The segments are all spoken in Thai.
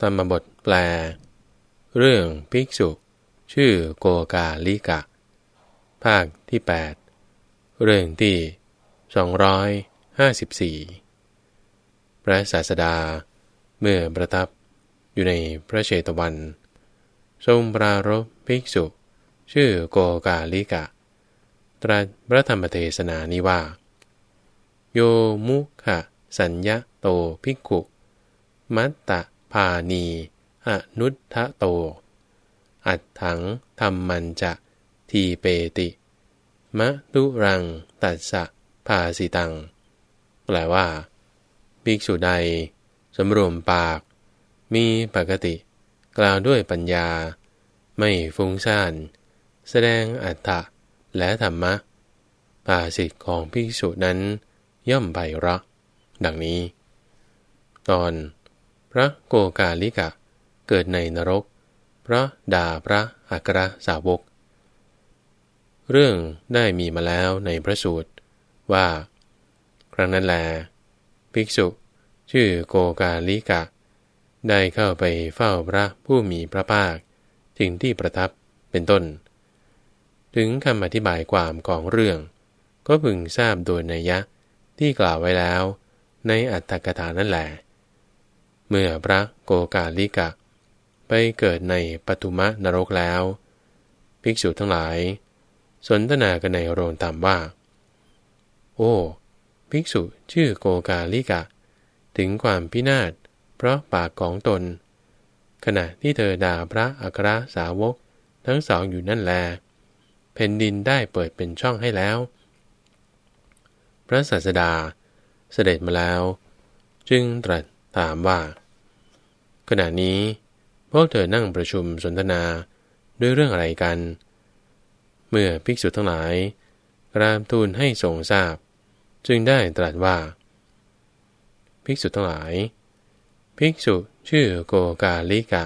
ธรรมบทแปล เรื่องภิกษุ ชื่อโกกาลิกะ ภาคที่ 8 เรื่องที่ 254 พระศาสดา เมื่อประทับอยู่ในพระเชตวัน ทรงปรารบภิกษุ ชื่อโกกาลิกะ ตรัสพระธรรมเทศนานี้ว่า โยมุขะสัญญาโตภิกขุ มัตตะานีอนุทะโต อัดถังธรรมันจะทีเปติ มะตุรังตัสสะภาสิตัง แปลว่าภิกษุใดสำรวมปาก มีปกติ กล่าวด้วยปัญญา ไม่ฟุ้งซ่าน แสดงอัตถะและธรรมะ ภาสิทธิ์ของภิกษุนั้นย่อมไพเราะดังนี้ ตอน ระโกกาลิกะ เกิดในนรก พระด่าพระอัครสาวก เรื่องได้มีมาแล้วในพระสูตร ว่า ครั้งนั้นแล ภิกษุ ชื่อโกกาลิกะ ได้เข้าไปเฝ้าพระผู้มีพระภาค ถึงที่ประทับเป็นต้น ถึงคำอธิบายความของเรื่อง ก็พึงทราบโดยนัยยะที่กล่าวไว้แล้ว ในอัตถกถานั่นแหละ เมื่อพระโกกาลิกะ ไปเกิดในปทุมะนรกแล้ว ภิกษุทั้งหลาย สนทนากันในโรงตามว่า โอ้ ภิกษุชื่อโกกาลิกะ ถึงความพินาศเพราะปากของตน ขณะที่เธอด่าพระอัครสาวกทั้งสองอยู่นั่นแลแผ่นดินได้เปิดเป็นช่องให้แล้ว พระศาสดาเสด็จมาแล้ว จึงตรัส ถามว่า ขณะนี้พวกเธอนั่งประชุมสนทนาด้วยเรื่องอะไรกัน เมื่อภิกษุทั้งหลายกราบทูลให้ทรงทราบ จึงได้ตรัสว่า ภิกษุทั้งหลาย ภิกษุชื่อโกกาลิกะ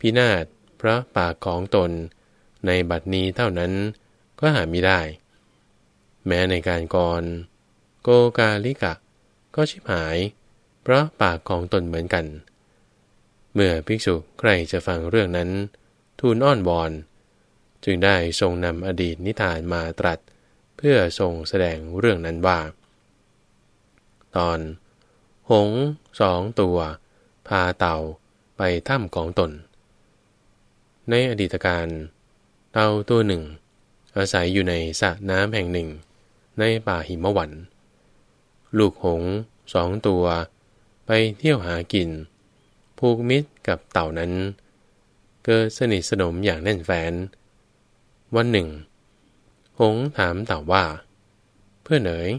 พินาศพระปากของตนในบัดนี้เท่านั้นก็หาไม่ได้ แม้ในการก่อน โกกาลิกะ ก็ชิบหาย เพราะปากของตนเหมือนกัน เมื่อภิกษุใครจะฟังเรื่องนั้น ทูลอ้อนวอน จึงได้ทรงนำอดีตนิทานมาตรัส เพื่อทรงแสดงเรื่องนั้นว่า ตอน หงสองตัว พาเต่าไปถ้ำของตน ในอดีตการเต่าตัวหนึ่ง อาศัยอยู่ในสระน้ำแห่งหนึ่ง ในป่าหิมะวัน ลูกหงสองตัว ไปเที่ยวหากิน ผูกมิตรกับเต่านั้น เกิดสนิทสนมอย่างแน่นแฟน วันหนึ่ง หงถามเต่าว่า เพื่อนเอ๋ย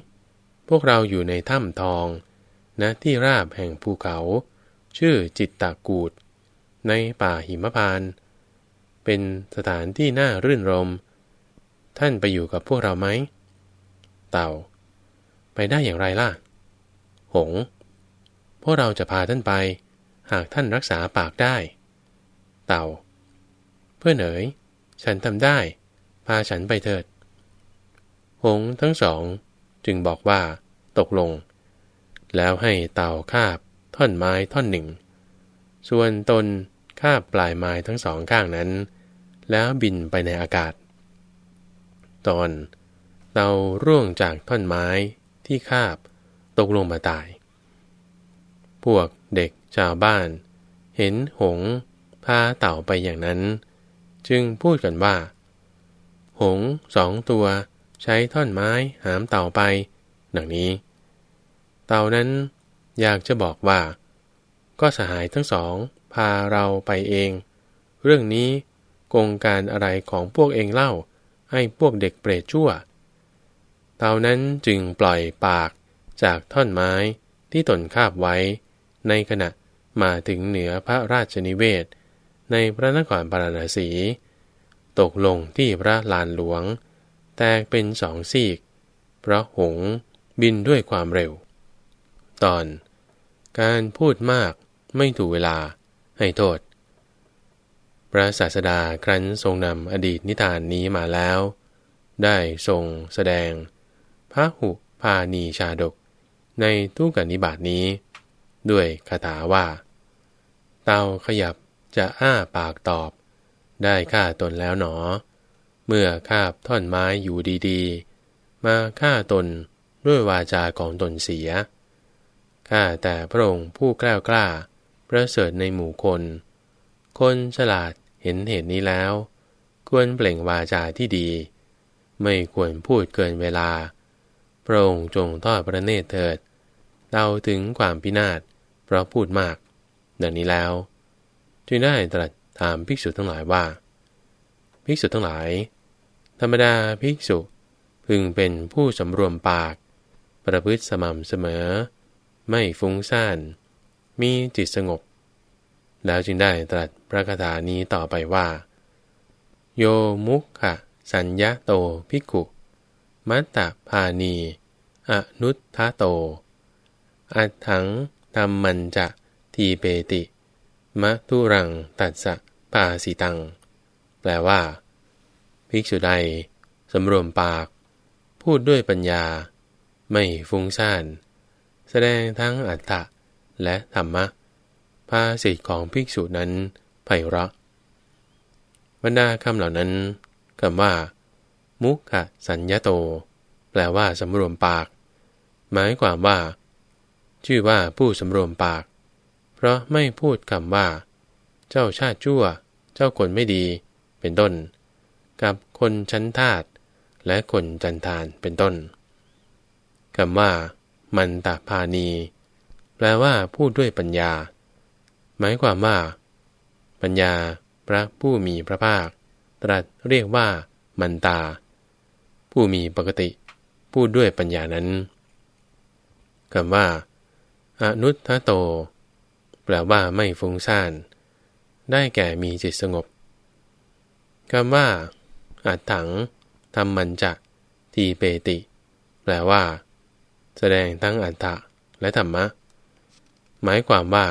พวกเราอยู่ในถ้ำทองณนะที่ราบแห่งภูเขา ชื่อจิตตากูด ในป่าหิมพาน เป็นสถานที่น่ารื่นรม ท่านไปอยู่กับพวกเราไหม เต่า ไปได้อย่างไรล่ะ หง พวกเราจะพาท่านไป หากท่านรักษาปากได้ เต่า เพื่อนเอ๋ยฉันทำได้ พาฉันไปเถิด หงทั้งสอง จึงบอกว่า ตกลง แล้วให้เต่าคาบ ท่อนไม้ท่อนหนึ่ง ส่วนตนคาบปลายไม้ทั้งสองข้างนั้น แล้วบินไปในอากาศ ตอนเต่าร่วงจากท่อนไม้ที่คาบ ตกลงมาตาย พวกเด็กชาวบ้าน เห็นหงพาเต่าไปอย่างนั้น จึงพูดกันว่า หงสองตัวใช้ท่อนไม้หามเต่าไป ดังนี้ เต่านั้นอยากจะบอกว่า ก็สหายทั้งสองพาเราไปเอง เรื่องนี้กงการอะไรของพวกเองเล่าให้พวกเด็กเปรตชั่ว เต่านั้นจึงปล่อยปากจากท่อนไม้ที่ตนคาบไว้ ในขณะมาถึงเหนือพระราชนิเวศ ในพระนครปาราณสี ตกลงที่พระลานหลวง แตกเป็นสองซีกเพราะหงบินด้วยความเร็ว ตอน การพูดมากไม่ถูกเวลาให้โทษ พระศาสดาครั้นทรงนำอดีตนิทานนี้มาแล้ว ได้ทรงแสดงพระหุพานีชาดกในทุกกนิบาตนี้ ด้วยคาถาว่า เต่าขยับจะอ้าปากตอบ ได้ฆ่าตนแล้วหนอ เมื่อคาบท่อนไม้อยู่ดีๆ มาฆ่าตนด้วยวาจาของตนเสียข้าแต่พระองค์ผู้กล้ากล้าประเสริฐในหมู่คน คนฉลาดเห็นเหตุนี้แล้ว ควรเปล่งวาจาที่ดี ไม่ควรพูดเกินเวลา พระองค์จงทอดพระเนตรเถิดเดาถึงความพินาศ เพราะพูดมาก ดังนี้แล้ว จึงได้ตรัสถามภิกษุทั้งหลายว่า ภิกษุทั้งหลาย ธรรมดาภิกษุพึงเป็นผู้สำรวมปาก ประพฤติสม่ำเสมอ ไม่ฟุ้งซ่าน มีจิตสงบ แล้วจึงได้ตรัสพระคาถานี้ต่อไปว่า โยมุขะสัญญาโตภิกขุมัตตพานี อนุทธาโต อัตถัง ธรรมมันจะทีเปติมะทุรังตัดสะปาสิตัง แปลว่า ภิกษุใดสำรวมปาก พูดด้วยปัญญา ไม่ฟุ้งซ่าน แสดงทั้งอัตตะและธรรมะภาสิทธิของภิกษุนั้นไพเราะบรรดาคำเหล่านั้นคำว่า มุขะสัญญาโต แปลว่าสำรวมปาก หมายความว่า ชื่อว่าผู้สำรวมปาก เพราะไม่พูดคำว่า เจ้าชาติชั่ว เจ้าคนไม่ดี เป็นต้น กับคนชั้นทาตและคนจันทานเป็นต้นคำว่า มันตาพานี แปลว่าพูดด้วยปัญญา หมายความว่า ปัญญาพระผู้มีพระภาค ตรัสเรียกว่า มันตา ผู้มีปกติ พูดด้วยปัญญานั้นคำว่า อนุทโต แปลว่าไม่ฟุ้งซ่าน ได้แก่มีจิตสงบคำว่าอัดถังทำมันจะทีเปติ แปลว่า แสดงทั้งอัตถะและธรรมะ หมายความว่า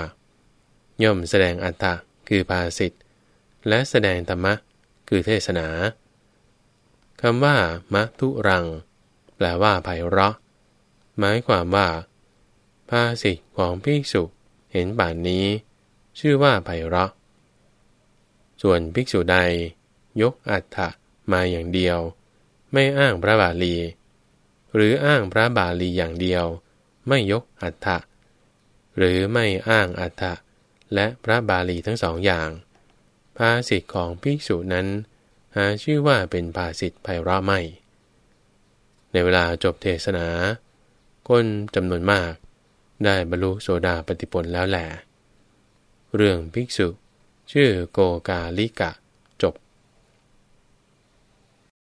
ย่อมแสดงอัตถะคือภาสิทธ์และแสดงธรรมะ คือเทศนาคำว่ามะทุรัง แปลว่าไพเราะ หมายความว่า ภาสิทธ์ของภิกษุเห็นป่านนี้ ชื่อว่าไพเราะ ส่วนภิกษุใด ยกอัตถะมาอย่างเดียว ไม่อ้างพระบาลี หรืออ้างพระบาลีอย่างเดียว ไม่ยกอัฏฐะหรือไม่อ้างอัฏฐะและพระบาลีทั้งสองอย่าง ภาสิทธิ์ของภิกษุนั้น หาชื่อว่าเป็นภาสิทธิ์ไพเราะไม่ ในเวลาจบเทศนา คนจำนวนมาก ได้บรรลุโสดาปฏิผลแล้วแหละเรื่องภิกษุ ชื่อโกกาลิกะ